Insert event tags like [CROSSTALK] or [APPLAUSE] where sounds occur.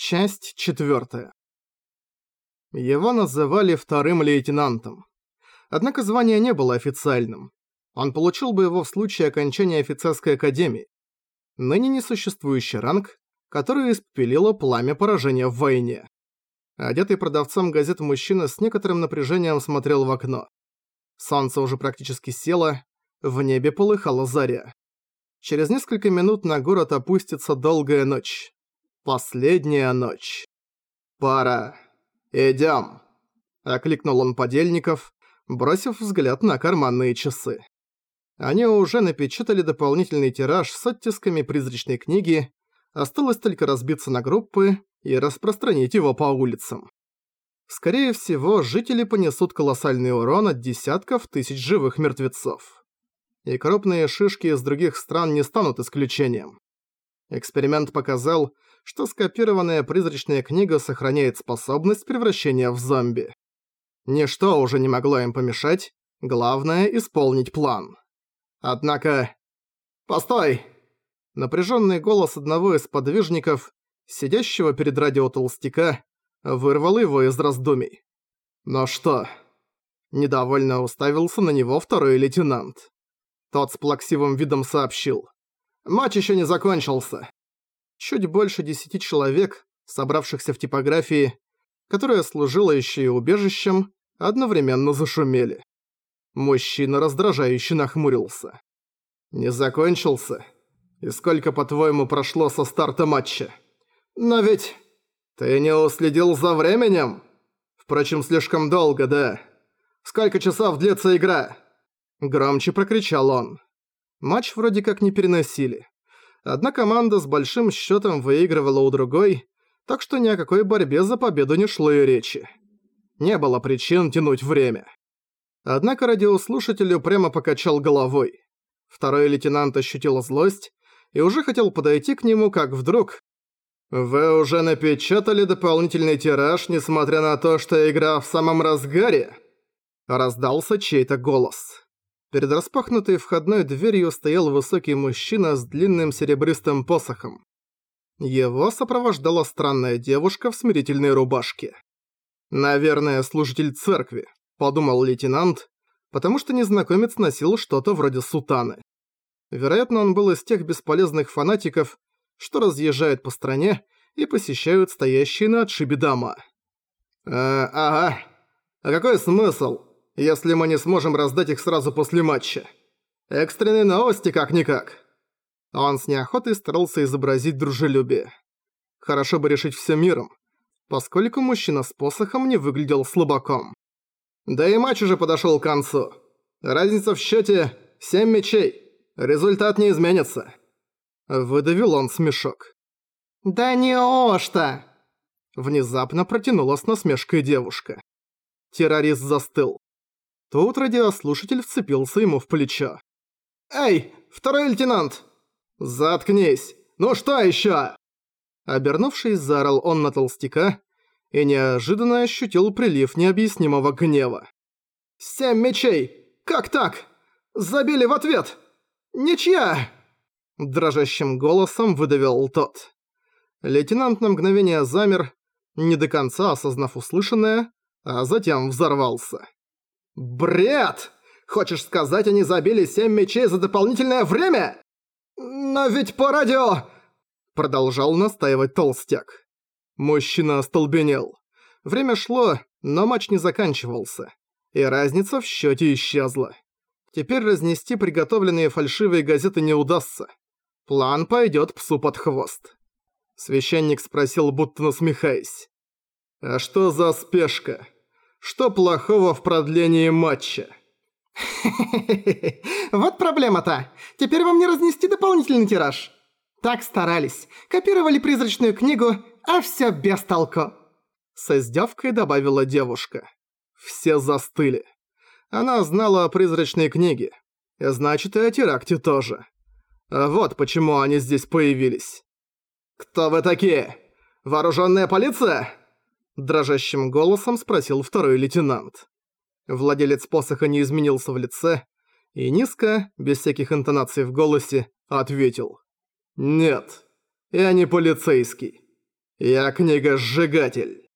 Часть четвертая. Его называли вторым лейтенантом. Однако звание не было официальным. Он получил бы его в случае окончания офицерской академии. Ныне несуществующий ранг, который испепелило пламя поражения в войне. Одетый продавцом газет мужчина с некоторым напряжением смотрел в окно. Солнце уже практически село, в небе полыхала заря. Через несколько минут на город опустится долгая ночь. Последняя ночь. «Пора. Идём!» – окликнул он подельников, бросив взгляд на карманные часы. Они уже напечатали дополнительный тираж с оттисками призрачной книги, осталось только разбиться на группы и распространить его по улицам. Скорее всего, жители понесут колоссальный урон от десятков тысяч живых мертвецов. И крупные шишки из других стран не станут исключением. Эксперимент показал, что скопированная призрачная книга сохраняет способность превращения в зомби. Ничто уже не могло им помешать, главное – исполнить план. Однако... «Постой!» Напряженный голос одного из подвижников, сидящего перед радио толстяка, вырвал его из раздумий. «Но что?» Недовольно уставился на него второй лейтенант. Тот с плаксивым видом сообщил. «Матч еще не закончился чуть больше десяти человек, собравшихся в типографии, которая служила еще и убежищем, одновременно зашумели. Мужчина раздражающе нахмурился. «Не закончился? И сколько, по-твоему, прошло со старта матча? Но ведь... Ты не уследил за временем? Впрочем, слишком долго, да? Сколько часов длится игра?» Громче прокричал он. Матч вроде как не переносили. Одна команда с большим счетом выигрывала у другой, так что ни о какой борьбе за победу не шло и речи. Не было причин тянуть время. Однако радиослушатель упрямо покачал головой. Второй лейтенант ощутил злость и уже хотел подойти к нему, как вдруг... «Вы уже напечатали дополнительный тираж, несмотря на то, что игра в самом разгаре?» Раздался чей-то голос. Перед распахнутой входной дверью стоял высокий мужчина с длинным серебристым посохом. Его сопровождала странная девушка в смирительной рубашке. «Наверное, служитель церкви», — подумал лейтенант, потому что незнакомец носил что-то вроде сутаны. Вероятно, он был из тех бесполезных фанатиков, что разъезжают по стране и посещают стоящие на отшибе дома. «Э, ага. А какой смысл? Если мы не сможем раздать их сразу после матча. Экстренные новости как-никак». Он с неохотой старался изобразить дружелюбие. Хорошо бы решить все миром, поскольку мужчина с посохом не выглядел слабаком. Да и матч уже подошел к концу. Разница в счете 7 мячей. Результат не изменится. Выдавил он смешок. «Да неужто?» Внезапно протянула с насмешкой девушка. Террорист застыл. Тут радиослушатель вцепился ему в плечо. «Эй, второй лейтенант!» «Заткнись! Ну что ещё?» Обернувшись, заорал он на толстяка и неожиданно ощутил прилив необъяснимого гнева. «Семь мечей! Как так? Забили в ответ! Ничья!» Дрожащим голосом выдавил тот. Лейтенант на мгновение замер, не до конца осознав услышанное, а затем взорвался. «Бред! Хочешь сказать, они забили семь мечей за дополнительное время? Но ведь по радио...» Продолжал настаивать толстяк. Мужчина остолбенел. Время шло, но матч не заканчивался. И разница в счете исчезла. Теперь разнести приготовленные фальшивые газеты не удастся. План пойдет псу под хвост. Священник спросил, будто насмехаясь. «А что за спешка?» Что плохого в продлении матча? [LAUGHS] Вот проблема-то. Теперь вам не разнести дополнительный тираж. Так старались. Копировали призрачную книгу, а всё без толку. С издевкой добавила девушка. Все застыли. Она знала о призрачной книге. Значит, и о теракте тоже. Вот почему они здесь появились. «Кто вы такие? Вооружённая полиция?» Дрожащим голосом спросил второй лейтенант. Владелец посоха не изменился в лице и низко, без всяких интонаций в голосе, ответил. «Нет, я не полицейский. Я книга-сжигатель.